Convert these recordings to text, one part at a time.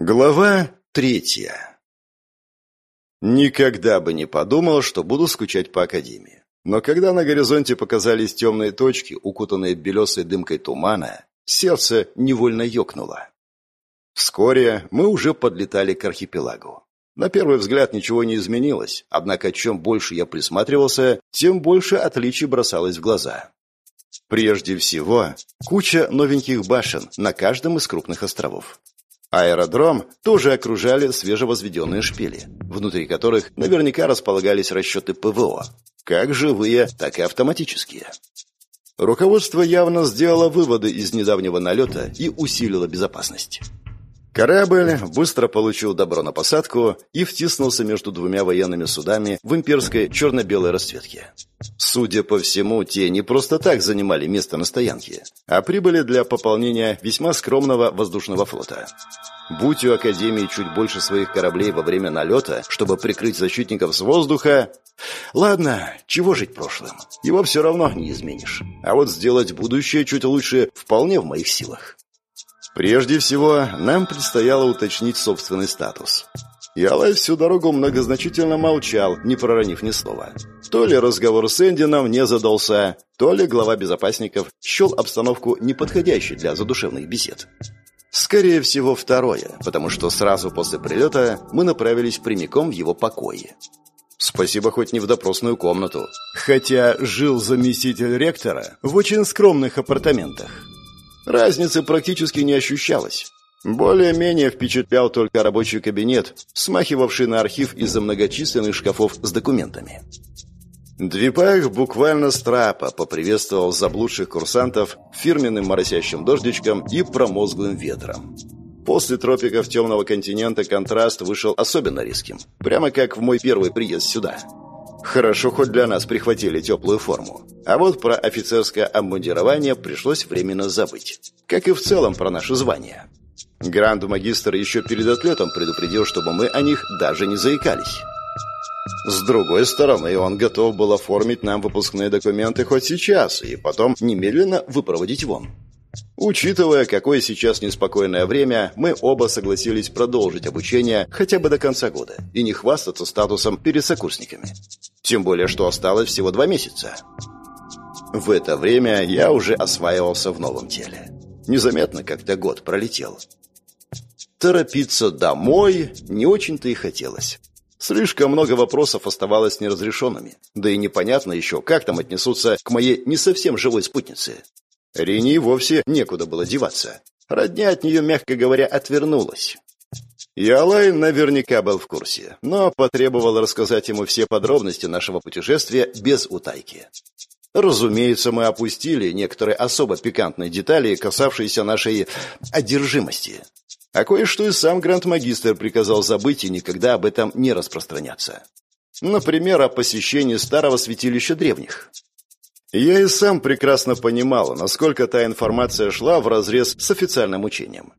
Глава третья Никогда бы не подумал, что буду скучать по Академии. Но когда на горизонте показались темные точки, укутанные белесой дымкой тумана, сердце невольно ёкнуло. Вскоре мы уже подлетали к архипелагу. На первый взгляд ничего не изменилось, однако чем больше я присматривался, тем больше отличий бросалось в глаза. Прежде всего, куча новеньких башен на каждом из крупных островов. Аэродром тоже окружали свежевозведенные шпили, внутри которых наверняка располагались расчеты ПВО, как живые, так и автоматические. Руководство явно сделало выводы из недавнего налета и усилило безопасность. Корабль быстро получил добро на посадку и втиснулся между двумя военными судами в имперской черно-белой расцветке. Судя по всему, те не просто так занимали место на стоянке, а прибыли для пополнения весьма скромного воздушного флота. Будь у Академии чуть больше своих кораблей во время налета, чтобы прикрыть защитников с воздуха... Ладно, чего жить прошлым? Его все равно не изменишь. А вот сделать будущее чуть лучше вполне в моих силах. Прежде всего, нам предстояло уточнить собственный статус. Ялай всю дорогу многозначительно молчал, не проронив ни слова. То ли разговор с Эндином не задался, то ли глава безопасников счел обстановку неподходящей для задушевных бесед. Скорее всего, второе, потому что сразу после прилета мы направились прямиком в его покои. Спасибо хоть не в допросную комнату. Хотя жил заместитель ректора в очень скромных апартаментах. Разницы практически не ощущалось. Более-менее впечатлял только рабочий кабинет, смахивавший на архив из-за многочисленных шкафов с документами. Двипах буквально с трапа поприветствовал заблудших курсантов фирменным моросящим дождичком и промозглым ветром. После тропиков темного континента контраст вышел особенно резким, прямо как в мой первый приезд сюда – Хорошо, хоть для нас прихватили теплую форму. А вот про офицерское обмундирование пришлось временно забыть. Как и в целом про наше звание. Гранд-магистр еще перед отлетом предупредил, чтобы мы о них даже не заикались. С другой стороны, он готов был оформить нам выпускные документы хоть сейчас, и потом немедленно выпроводить вон. Учитывая, какое сейчас неспокойное время, мы оба согласились продолжить обучение хотя бы до конца года и не хвастаться статусом перед сокурсниками. Тем более, что осталось всего два месяца. В это время я уже осваивался в новом теле. Незаметно как-то год пролетел. Торопиться домой не очень-то и хотелось. Слишком много вопросов оставалось неразрешенными. Да и непонятно еще, как там отнесутся к моей не совсем живой спутнице. Рине вовсе некуда было деваться. Родня от нее, мягко говоря, отвернулась. Ялай наверняка был в курсе, но потребовал рассказать ему все подробности нашего путешествия без утайки. Разумеется, мы опустили некоторые особо пикантные детали, касавшиеся нашей одержимости. А кое-что и сам гранд-магистр приказал забыть и никогда об этом не распространяться. Например, о посещении старого святилища древних. Я и сам прекрасно понимал, насколько та информация шла вразрез с официальным учением.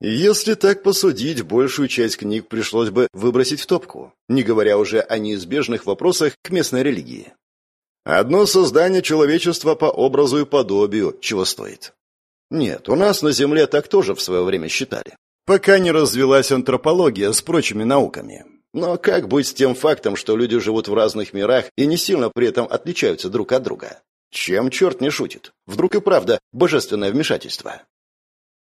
Если так посудить, большую часть книг пришлось бы выбросить в топку, не говоря уже о неизбежных вопросах к местной религии. Одно создание человечества по образу и подобию чего стоит. Нет, у нас на Земле так тоже в свое время считали. Пока не развилась антропология с прочими науками. Но как быть с тем фактом, что люди живут в разных мирах и не сильно при этом отличаются друг от друга? Чем черт не шутит? Вдруг и правда божественное вмешательство?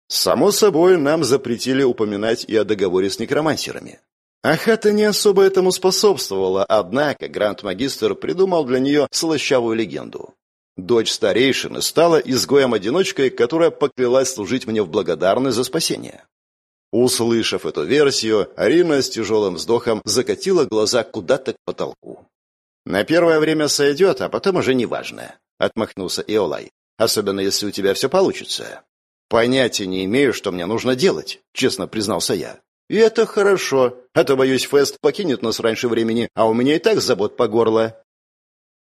Само собой, нам запретили упоминать и о договоре с некромансерами. Ахата не особо этому способствовала, однако гранд-магистр придумал для нее слащавую легенду. Дочь старейшины стала изгоем-одиночкой, которая поклялась служить мне в благодарность за спасение. Услышав эту версию, Арина с тяжелым вздохом закатила глаза куда-то к потолку. «На первое время сойдет, а потом уже неважно», — отмахнулся Иолай. «Особенно, если у тебя все получится». «Понятия не имею, что мне нужно делать», — честно признался я. «И это хорошо, а то, боюсь, Фест покинет нас раньше времени, а у меня и так забот по горло».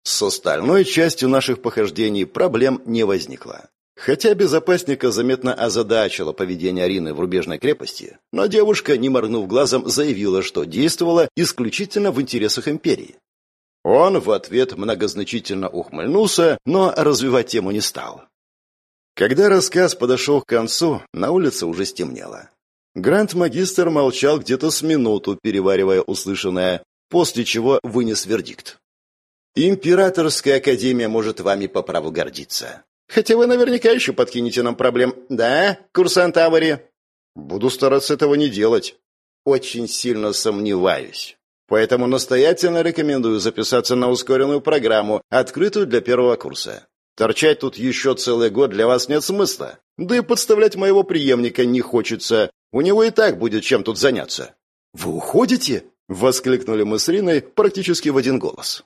С остальной частью наших похождений проблем не возникло. Хотя безопасника заметно озадачило поведение Арины в рубежной крепости, но девушка, не моргнув глазом, заявила, что действовала исключительно в интересах империи. Он в ответ многозначительно ухмыльнулся, но развивать тему не стал. Когда рассказ подошел к концу, на улице уже стемнело. Гранд-магистр молчал где-то с минуту, переваривая услышанное, после чего вынес вердикт. «Императорская академия может вами по праву гордиться. Хотя вы наверняка еще подкинете нам проблем, да, курсант Авари?» «Буду стараться этого не делать». «Очень сильно сомневаюсь. Поэтому настоятельно рекомендую записаться на ускоренную программу, открытую для первого курса. Торчать тут еще целый год для вас нет смысла. Да и подставлять моего преемника не хочется. У него и так будет чем тут заняться». «Вы уходите?» — воскликнули мы с Риной практически в один голос.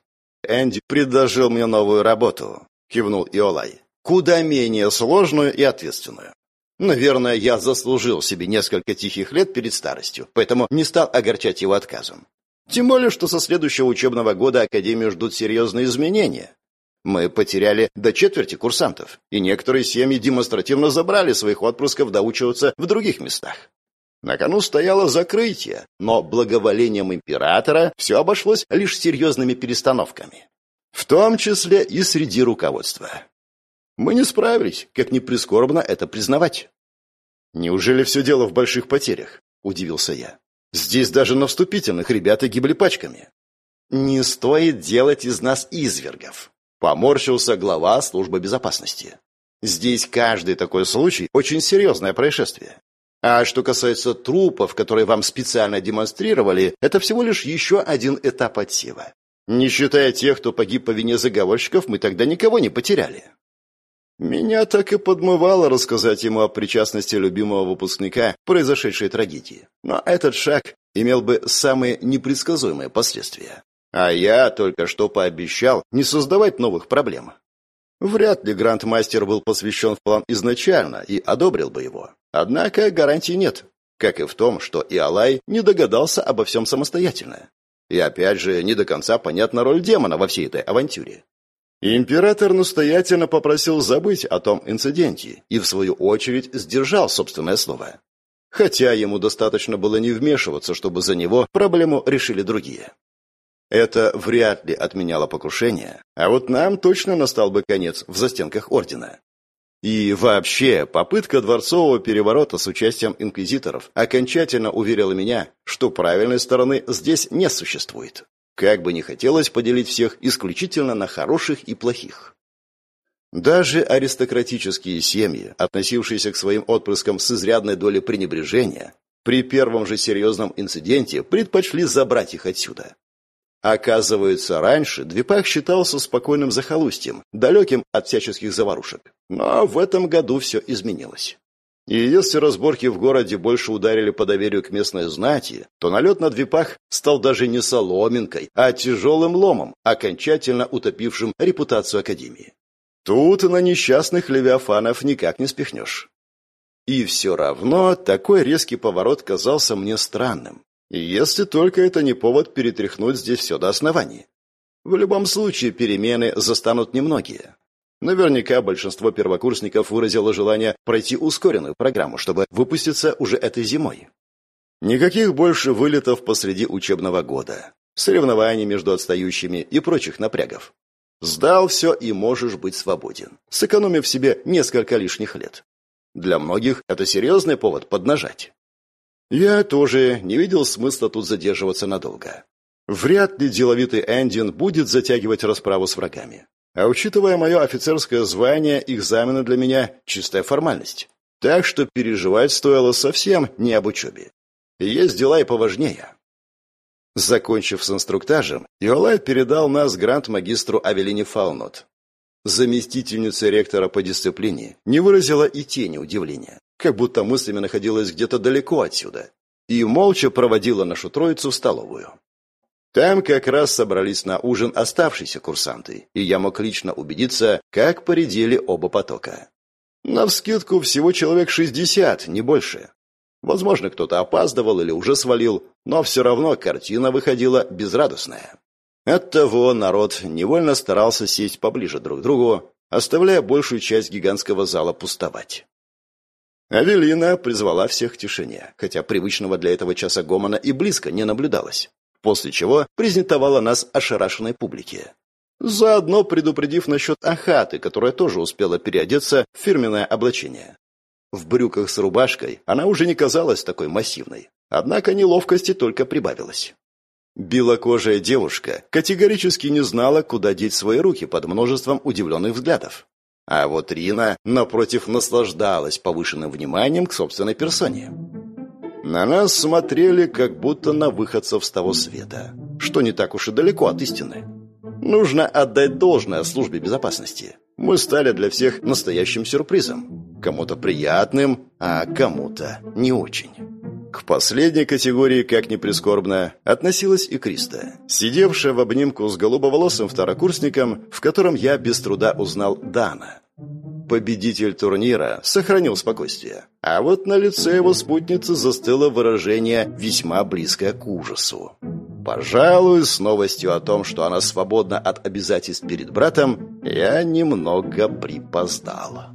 «Энди предложил мне новую работу», — кивнул Иолай. «Куда менее сложную и ответственную. Наверное, я заслужил себе несколько тихих лет перед старостью, поэтому не стал огорчать его отказом. Тем более, что со следующего учебного года Академию ждут серьезные изменения. Мы потеряли до четверти курсантов, и некоторые семьи демонстративно забрали своих отпрысков доучиваться в других местах. На кону стояло закрытие, но благоволением императора все обошлось лишь серьезными перестановками. В том числе и среди руководства. Мы не справились, как ни прискорбно это признавать. «Неужели все дело в больших потерях?» – удивился я. «Здесь даже на вступительных ребята гибли пачками». «Не стоит делать из нас извергов», Поморщился глава службы безопасности. Здесь каждый такой случай очень серьезное происшествие. А что касается трупов, которые вам специально демонстрировали, это всего лишь еще один этап отсева. Не считая тех, кто погиб по вине заговорщиков, мы тогда никого не потеряли. Меня так и подмывало рассказать ему о причастности любимого выпускника произошедшей трагедии. Но этот шаг имел бы самые непредсказуемые последствия. А я только что пообещал не создавать новых проблем. Вряд ли грандмастер был посвящен в план изначально и одобрил бы его. Однако гарантий нет, как и в том, что Иолай не догадался обо всем самостоятельно. И опять же, не до конца понятна роль демона во всей этой авантюре. Император настоятельно попросил забыть о том инциденте и, в свою очередь, сдержал собственное слово. Хотя ему достаточно было не вмешиваться, чтобы за него проблему решили другие. Это вряд ли отменяло покушение, а вот нам точно настал бы конец в застенках Ордена. И вообще, попытка дворцового переворота с участием инквизиторов окончательно уверила меня, что правильной стороны здесь не существует. Как бы ни хотелось поделить всех исключительно на хороших и плохих. Даже аристократические семьи, относившиеся к своим отпрыскам с изрядной долей пренебрежения, при первом же серьезном инциденте предпочли забрать их отсюда. Оказывается, раньше Двипах считался спокойным захолустьем, далеким от всяческих заварушек. Но в этом году все изменилось. И если разборки в городе больше ударили по доверию к местной знати, то налет на Двипах стал даже не соломинкой, а тяжелым ломом, окончательно утопившим репутацию Академии. Тут на несчастных левиафанов никак не спихнешь. И все равно такой резкий поворот казался мне странным. Если только это не повод перетряхнуть здесь все до основания. В любом случае перемены застанут немногие. Наверняка большинство первокурсников выразило желание пройти ускоренную программу, чтобы выпуститься уже этой зимой. Никаких больше вылетов посреди учебного года, соревнований между отстающими и прочих напрягов. Сдал все и можешь быть свободен, сэкономив себе несколько лишних лет. Для многих это серьезный повод поднажать. Я тоже не видел смысла тут задерживаться надолго. Вряд ли деловитый Эндин будет затягивать расправу с врагами. А учитывая мое офицерское звание, экзамены для меня – чистая формальность. Так что переживать стоило совсем не об учебе. Есть дела и поважнее. Закончив с инструктажем, Иолай передал нас грант-магистру Авелине Фаунот. Заместительница ректора по дисциплине не выразила и тени удивления как будто мыслями находилась где-то далеко отсюда, и молча проводила нашу троицу в столовую. Там как раз собрались на ужин оставшиеся курсанты, и я мог лично убедиться, как поредели оба потока. Навскидку всего человек шестьдесят, не больше. Возможно, кто-то опаздывал или уже свалил, но все равно картина выходила безрадостная. Оттого народ невольно старался сесть поближе друг к другу, оставляя большую часть гигантского зала пустовать. Авелина призвала всех к тишине, хотя привычного для этого часа гомона и близко не наблюдалось, после чего презентовала нас ошарашенной публике. Заодно предупредив насчет Ахаты, которая тоже успела переодеться в фирменное облачение. В брюках с рубашкой она уже не казалась такой массивной. Однако неловкости только прибавилось. Белокожая девушка категорически не знала, куда деть свои руки под множеством удивленных взглядов. А вот Рина, напротив, наслаждалась повышенным вниманием к собственной персоне. На нас смотрели, как будто на выходцев с того света, что не так уж и далеко от истины. Нужно отдать должное службе безопасности. Мы стали для всех настоящим сюрпризом. Кому-то приятным, а кому-то не очень. К последней категории, как ни прискорбно, относилась и Криста, сидевшая в обнимку с голубоволосым второкурсником, в котором я без труда узнал Дана. Победитель турнира сохранил спокойствие, а вот на лице его спутницы застыло выражение весьма близкое к ужасу. Пожалуй, с новостью о том, что она свободна от обязательств перед братом, я немного припоздала.